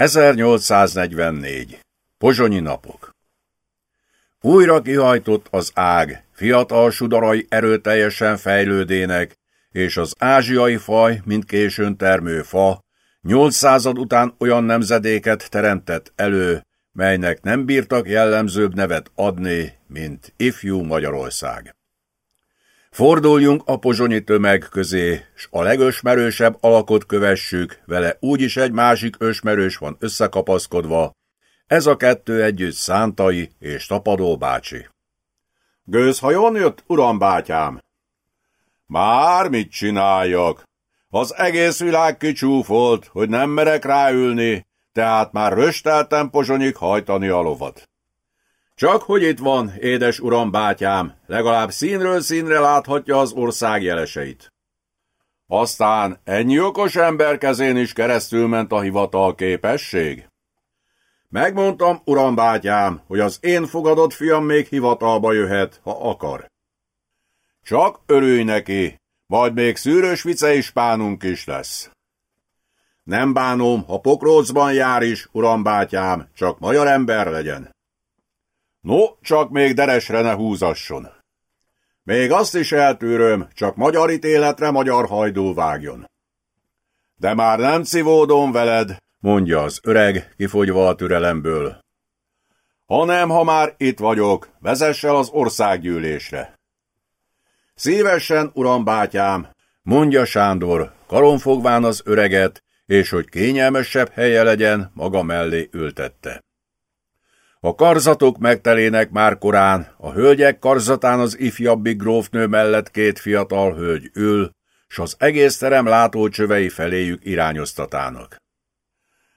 1844. Pozsonyi napok Újra kihajtott az ág, fiatal sudarai erőteljesen fejlődének, és az ázsiai faj, mint későn termő fa, nyolc század után olyan nemzedéket teremtett elő, melynek nem bírtak jellemzőbb nevet adni, mint ifjú Magyarország. Forduljunk a pozsonyi tömeg közé, s a legösmerősebb alakot kövessük, vele úgyis egy másik ösmerős van összekapaszkodva, ez a kettő együtt Szántai és Tapadó bácsi. Gőzhajon jött, uram bátyám? Már mit csináljak? Az egész világ kicsúfolt, hogy nem merek ráülni, tehát már rösteltem pozsonyig hajtani a lovat. Csak hogy itt van, édes uram bátyám, legalább színről színre láthatja az ország jeleseit. Aztán ennyi okos ember kezén is keresztül ment a hivatal képesség. Megmondtam, uram bátyám, hogy az én fogadott fiam még hivatalba jöhet, ha akar. Csak örülj neki, majd még szűrös vice is pánunk is lesz. Nem bánom, ha pokrócban jár is, uram bátyám, csak magyar ember legyen. No, csak még deresre ne húzasson. Még azt is eltűröm, csak magyar ítéletre magyar hajdú vágjon. De már nem civódom veled, mondja az öreg, kifogyva a türelemből. Hanem, ha már itt vagyok, vezess az országgyűlésre. Szívesen, uram bátyám, mondja Sándor, karonfogván az öreget, és hogy kényelmesebb helye legyen, maga mellé ültette. A karzatok megtelének már korán, a hölgyek karzatán az ifjabbi grófnő mellett két fiatal hölgy ül, s az egész terem látócsövei feléjük irányoztatának.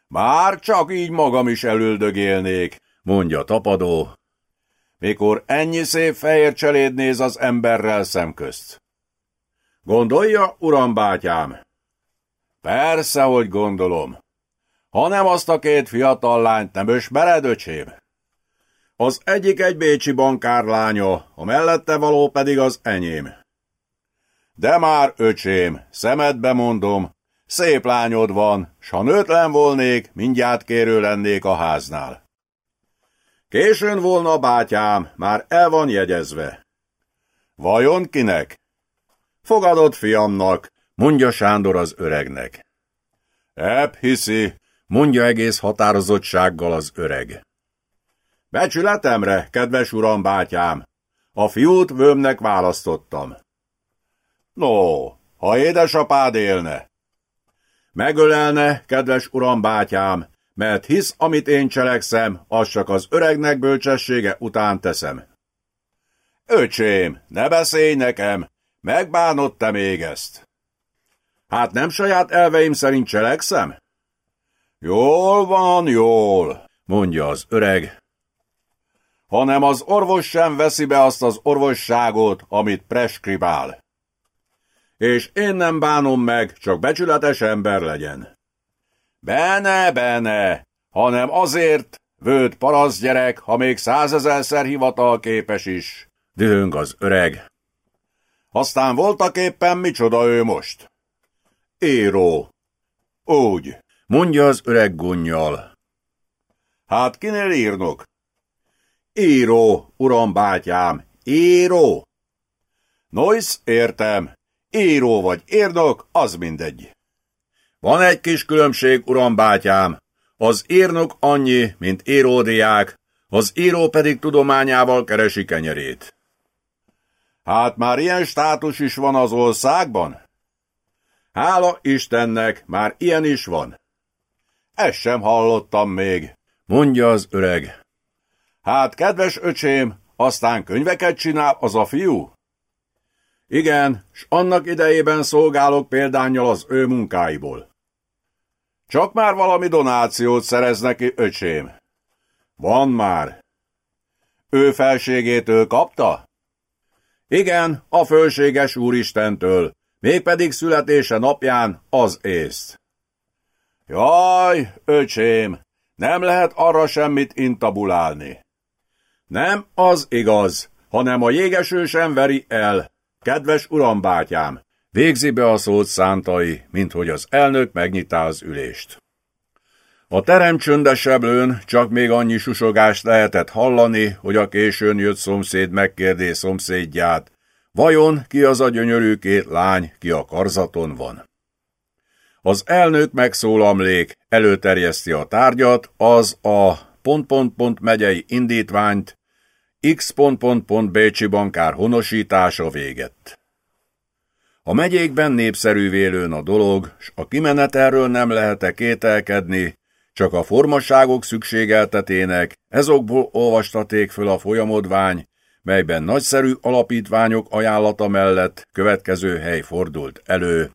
Már csak így magam is elüldögélnék, mondja tapadó, mikor ennyi szép fehér cseléd néz az emberrel szemközt. Gondolja, uram bátyám? Persze, hogy gondolom. Ha nem azt a két fiatal lányt nem ösmered, öcsém? Az egyik egy bécsi bankár lánya, a mellette való pedig az enyém. De már, öcsém, szemedbe mondom, szép lányod van, s ha nőtlen volnék, mindjárt kérő lennék a háznál. Későn volna, bátyám, már el van jegyezve. Vajon kinek? Fogadott fiamnak, mondja Sándor az öregnek. Ebb hiszi, mondja egész határozottsággal az öreg. Becsületemre, kedves uram bátyám, a fiút vőmnek választottam. No, ha édesapád élne. Megölelne, kedves uram bátyám, mert hisz, amit én cselekszem, az csak az öregnek bölcsessége után teszem. Öcsém, ne beszélj nekem, megbánott te még ezt. Hát nem saját elveim szerint cselekszem? Jól van, jól, mondja az öreg, hanem az orvos sem veszi be azt az orvosságot, amit preskribál. És én nem bánom meg, csak becsületes ember legyen. Bene, bene, hanem azért, vőd gyerek, ha még százezerszer hivatal képes is. Dühöng az öreg. Aztán voltak éppen micsoda ő most? Író. Úgy, mondja az öreg gunnyal. Hát kinél írnok? Író, uram bátyám, író. Nois, értem. Író vagy érnök, az mindegy. Van egy kis különbség, uram bátyám. Az írnok annyi, mint íródiák, az író pedig tudományával keresi kenyerét. Hát már ilyen státus is van az országban? Hála Istennek, már ilyen is van. Ezt sem hallottam még, mondja az öreg. Hát, kedves öcsém, aztán könyveket csinál az a fiú? Igen, s annak idejében szolgálok példányjal az ő munkáiból. Csak már valami donációt szerez neki, öcsém. Van már. Ő felségétől kapta? Igen, a fölséges úristentől, mégpedig születése napján az észt. Jaj, öcsém, nem lehet arra semmit intabulálni. Nem az igaz, hanem a jégeső sem veri el. Kedves uram bátyám, végzi be a szót szántai, mint hogy az elnök megnyitá az ülést. A terem csöndesebből csak még annyi susogást lehetett hallani, hogy a későn jött szomszéd megkérdé szomszédját, vajon ki az a gyönyörű két lány, ki a karzaton van. Az elnök megszólamlék, előterjeszti a tárgyat, az a pont, pont, pont megyei indítványt, X Bécsi bankár honosítása véget. A megyékben népszerű vélőn a dolog, s a kimenetelről nem lehet-e kételkedni, csak a formasságok szükségeltetének, ezokból olvastaték föl a folyamodvány, melyben nagyszerű alapítványok ajánlata mellett következő hely fordult elő.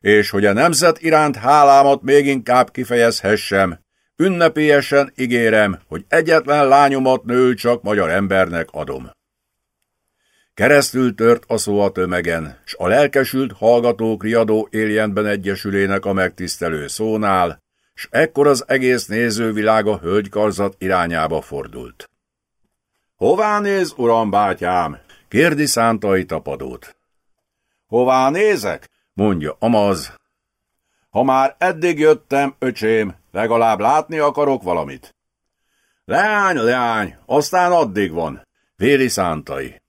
És hogy a nemzet iránt hálámat még inkább kifejezhessem, ünnepélyesen ígérem, hogy egyetlen lányomat nő csak magyar embernek adom. Keresztül tört a szó a tömegen, s a lelkesült hallgatók riadó éljenben egyesülének a megtisztelő szónál, s ekkor az egész nézővilág a hölgykarzat irányába fordult. Hová néz, uram bátyám? kérdi szántai tapadót. Hová nézek? mondja Amaz. Ha már eddig jöttem, öcsém, legalább látni akarok valamit. Leány, leány, aztán addig van, véli szántai.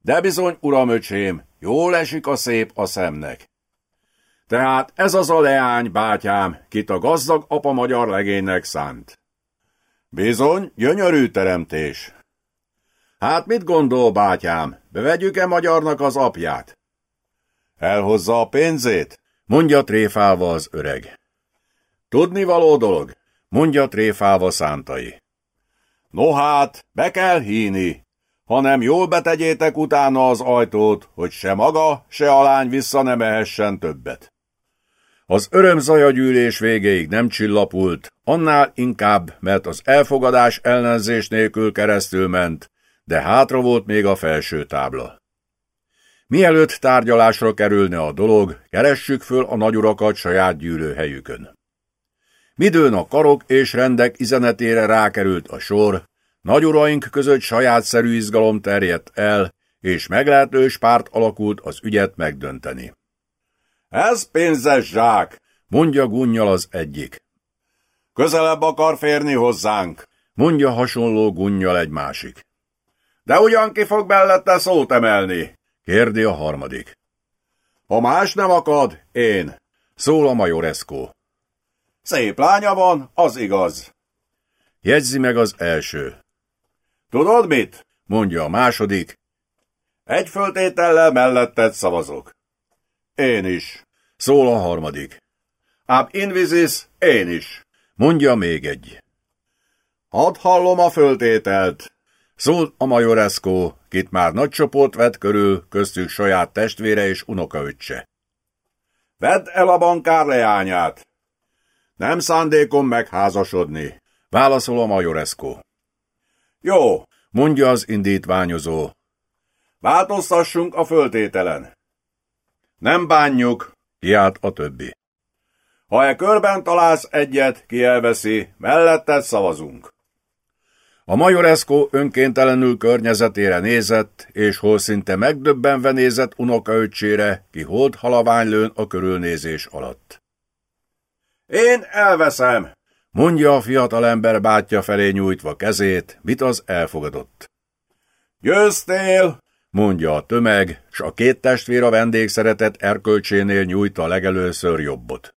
De bizony, uram öcsém, jól esik a szép a szemnek. Tehát ez az a leány, bátyám, kit a gazdag apa magyar legénynek szánt. Bizony, gyönyörű teremtés. Hát mit gondol, bátyám, bevegyük-e magyarnak az apját? Elhozza a pénzét? Mondja tréfálva az öreg. Tudni való dolog? Mondja tréfálva szántai. No hát, be kell híni, hanem jól betegyétek utána az ajtót, hogy se maga, se a lány vissza ne mehessen többet. Az örömzaja gyűlés végéig nem csillapult, annál inkább, mert az elfogadás ellenzés nélkül keresztül ment, de hátra volt még a felső tábla. Mielőtt tárgyalásra kerülne a dolog, keressük föl a nagyurakat saját gyűlőhelyükön. Midőn a karok és rendek izenetére rákerült a sor, nagyuraink között sajátszerű izgalom terjedt el, és meglehetős párt alakult az ügyet megdönteni. Ez pénzes zsák, mondja gunnyal az egyik. Közelebb akar férni hozzánk, mondja hasonló gunnyal egy másik. De ugyan ki fog mellette szót emelni? kérdi a harmadik. Ha más nem akad, én, szól a majoreszkó. Szép lánya van, az igaz. Jegyzi meg az első. Tudod mit? mondja a második. Egy föltétellel melletted szavazok. Én is, szól a harmadik. Ab invisis, én is, mondja még egy. Hadd hallom a föltételt, Szólt a majoreszkó, kit már nagy csoport vett körül, köztük saját testvére és unokaöccse. Vedd el a bankár leányát! Nem szándékom megházasodni, válaszol a majoreszkó. Jó, mondja az indítványozó. Változtassunk a föltételen. Nem bánjuk, kiált a többi. Ha e körben találsz egyet, ki elveszi, melletted szavazunk. A majoreszkó önkéntelenül környezetére nézett, és hol szinte megdöbbenve nézett unokaöccsére, ki holt halaványlőn a körülnézés alatt. Én elveszem, mondja a fiatalember bátyja felé nyújtva kezét, mit az elfogadott. Győztél, mondja a tömeg, s a két testvér a vendégszeretet erkölcsénél nyújta legelőször jobbot.